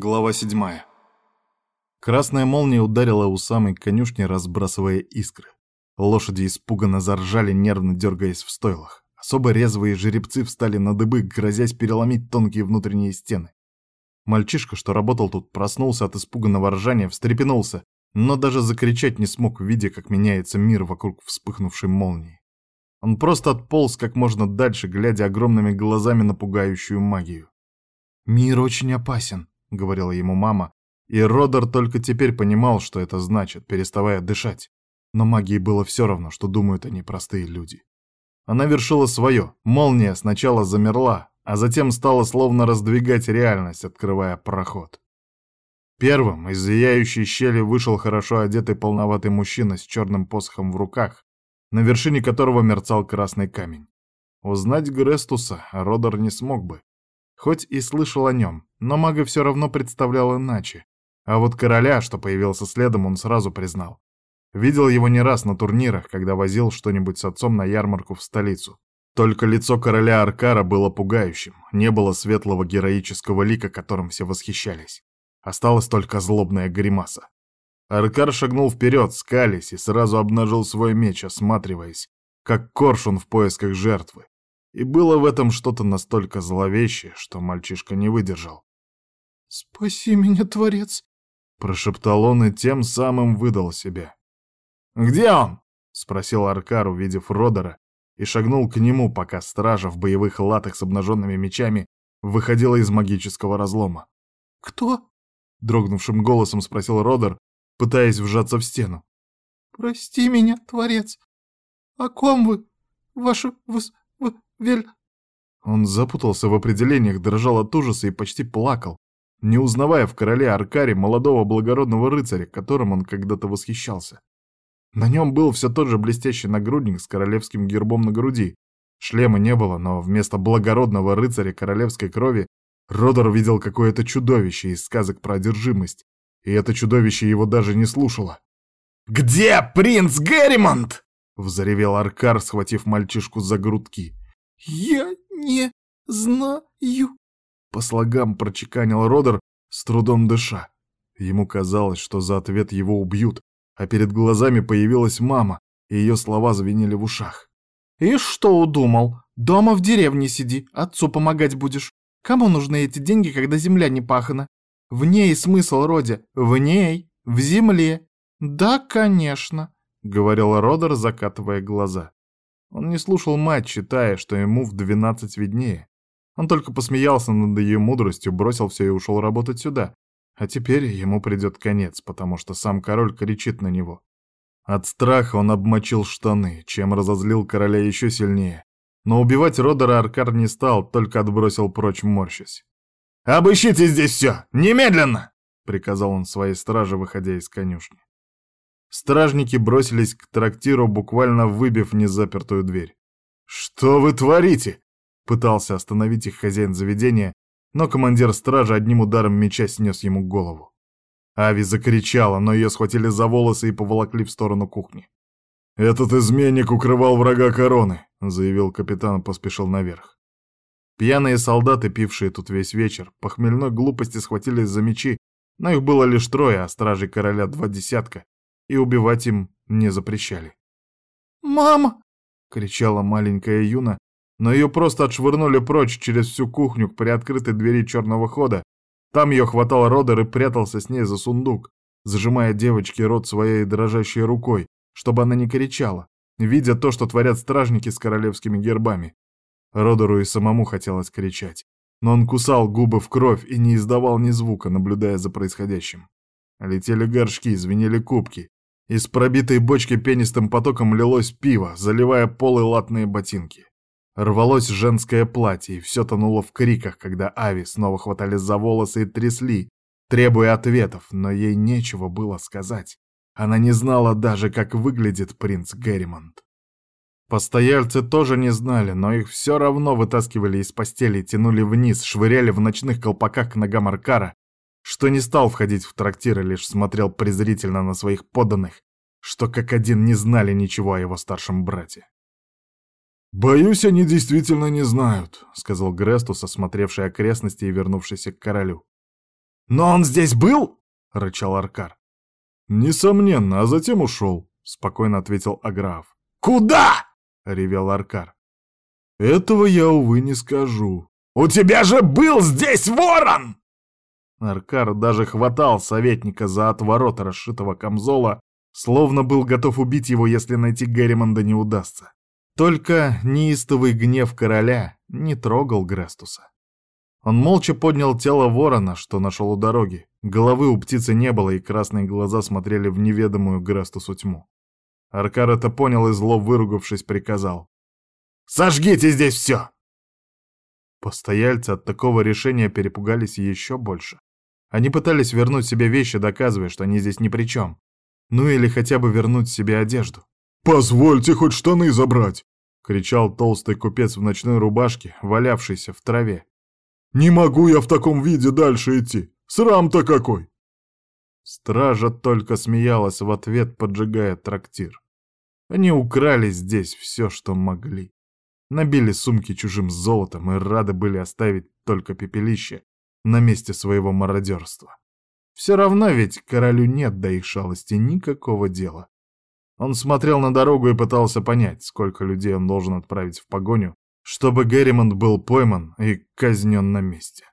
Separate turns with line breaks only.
Глава седьмая. Красная молния ударила у самой конюшни, разбрасывая искры. Лошади испуганно заржали, нервно дергаясь в стойлах. Особо резвые жеребцы встали на дыбы, грозясь переломить тонкие внутренние стены. Мальчишка, что работал тут, проснулся от испуганного ржания, встрепенулся, но даже закричать не смог, видя, как меняется мир вокруг вспыхнувшей молнии. Он просто отполз как можно дальше, глядя огромными глазами на пугающую магию. «Мир очень опасен», — говорила ему мама, и Родер только теперь понимал, что это значит, переставая дышать. Но магии было все равно, что думают они простые люди. Она вершила свое. Молния сначала замерла, а затем стала словно раздвигать реальность, открывая проход. Первым из зияющей щели вышел хорошо одетый полноватый мужчина с черным посохом в руках, на вершине которого мерцал красный камень. Узнать Грестуса Родер не смог бы, хоть и слышал о нем, но мага все равно представлял иначе. А вот короля, что появился следом, он сразу признал. Видел его не раз на турнирах, когда возил что-нибудь с отцом на ярмарку в столицу. Только лицо короля Аркара было пугающим, не было светлого героического лика, которым все восхищались. Осталась только злобная гримаса. Аркар шагнул вперед, скались, и сразу обнажил свой меч, осматриваясь, как коршун в поисках жертвы. И было в этом что-то настолько зловещее, что мальчишка не выдержал.
«Спаси меня, Творец!»
— прошептал он и тем самым выдал себя. «Где он?» — спросил Аркар, увидев Родера, и шагнул к нему, пока стража в боевых латах с обнаженными мечами выходила из магического разлома.
«Кто?»
— дрогнувшим голосом спросил Родер, пытаясь вжаться в стену.
«Прости меня, Творец! О ком вы, ваше вос... вель...»
Он запутался в определениях, дрожал от ужаса и почти плакал, не узнавая в короле Аркаре молодого благородного рыцаря, которым он когда-то восхищался. На нем был все тот же блестящий нагрудник с королевским гербом на груди. Шлема не было, но вместо благородного рыцаря королевской крови Родер видел какое-то чудовище из сказок про одержимость, и это чудовище его даже не слушало. «Где принц Герримонт?» — взревел Аркар, схватив мальчишку за грудки.
«Я не знаю»,
по слогам прочеканил Родер, с трудом дыша. Ему казалось, что за ответ его убьют, а перед глазами появилась мама, и ее слова звенели в ушах.
«И что удумал? Дома в деревне сиди, отцу помогать будешь. Кому нужны эти деньги, когда земля не пахана? В ней смысл, Родя, в ней, в земле. Да, конечно», — говорил Родер, закатывая глаза. Он не слушал мать, считая, что ему в двенадцать виднее. Он только посмеялся над ее мудростью, бросил все и ушел работать сюда. А теперь ему придет конец, потому что сам король кричит на него. От страха он обмочил штаны, чем разозлил короля еще сильнее. Но убивать Родера Аркар не стал, только отбросил прочь морщась. «Обыщите здесь все! Немедленно!» — приказал он своей страже, выходя из конюшни. Стражники бросились к трактиру, буквально выбив незапертую дверь. «Что вы творите?» Пытался остановить их хозяин заведения, но командир стражи одним ударом меча снес ему голову. Ави закричала, но ее схватили за волосы и поволокли в сторону кухни. «Этот изменник укрывал врага короны», — заявил капитан и поспешил наверх. Пьяные солдаты, пившие тут весь вечер, по хмельной глупости схватились за мечи, но их было лишь трое, а стражей короля два десятка, и убивать им не запрещали. «Мама!»
— кричала маленькая Юна, но ее просто отшвырнули прочь через всю кухню к приоткрытой двери черного хода. Там ее хватал Родер и прятался с ней за сундук, зажимая девочке рот своей дрожащей рукой, чтобы она не кричала, видя то, что творят стражники с королевскими гербами. Родеру и самому хотелось кричать, но он кусал губы в кровь и не издавал ни звука, наблюдая за происходящим. Летели горшки, звенели кубки. Из пробитой бочки пенистым потоком лилось пиво, заливая полы латные ботинки. Рвалось женское платье, и все тонуло в криках, когда Ави снова хватали за волосы и трясли, требуя ответов, но ей нечего было сказать. Она не знала даже, как выглядит принц Герримонт. Постояльцы тоже не знали, но их все равно вытаскивали из постели, тянули вниз, швыряли в ночных колпаках к ногам Аркара, что не стал входить в трактир и лишь смотрел презрительно на своих подданных, что как один не знали ничего о его старшем брате. «Боюсь, они действительно не знают», — сказал Грестус, осмотревший окрестности и вернувшийся к королю. «Но он здесь был?» — рычал Аркар. «Несомненно, а затем ушел», — спокойно ответил Аграф.
«Куда?»
— ревел Аркар. «Этого я, увы, не скажу».
«У тебя же был здесь ворон!»
Аркар даже хватал советника за отворот расшитого камзола, словно был готов убить его, если найти Герримонда не удастся. Только неистовый гнев короля не трогал Грестуса. Он молча поднял тело ворона, что нашел у дороги. Головы у птицы не было, и красные глаза смотрели в неведомую Грестусу тьму. Аркар это понял и зло выругавшись приказал. «Сожгите здесь все!» Постояльцы от такого решения перепугались еще больше. Они пытались вернуть себе вещи, доказывая, что они здесь ни при чем. Ну или хотя бы вернуть себе одежду.
«Позвольте хоть штаны забрать!»
— кричал толстый купец в ночной рубашке, валявшийся в траве.
«Не могу я в таком виде дальше идти! Срам-то какой!»
Стража только смеялась в ответ, поджигая трактир. Они украли здесь все, что могли. Набили сумки чужим золотом и рады были оставить только пепелище на месте своего мародерства. Все равно ведь королю нет до их шалости никакого дела. Он смотрел на дорогу и пытался понять, сколько людей он должен отправить в погоню, чтобы Герримонт был пойман и казнен на месте.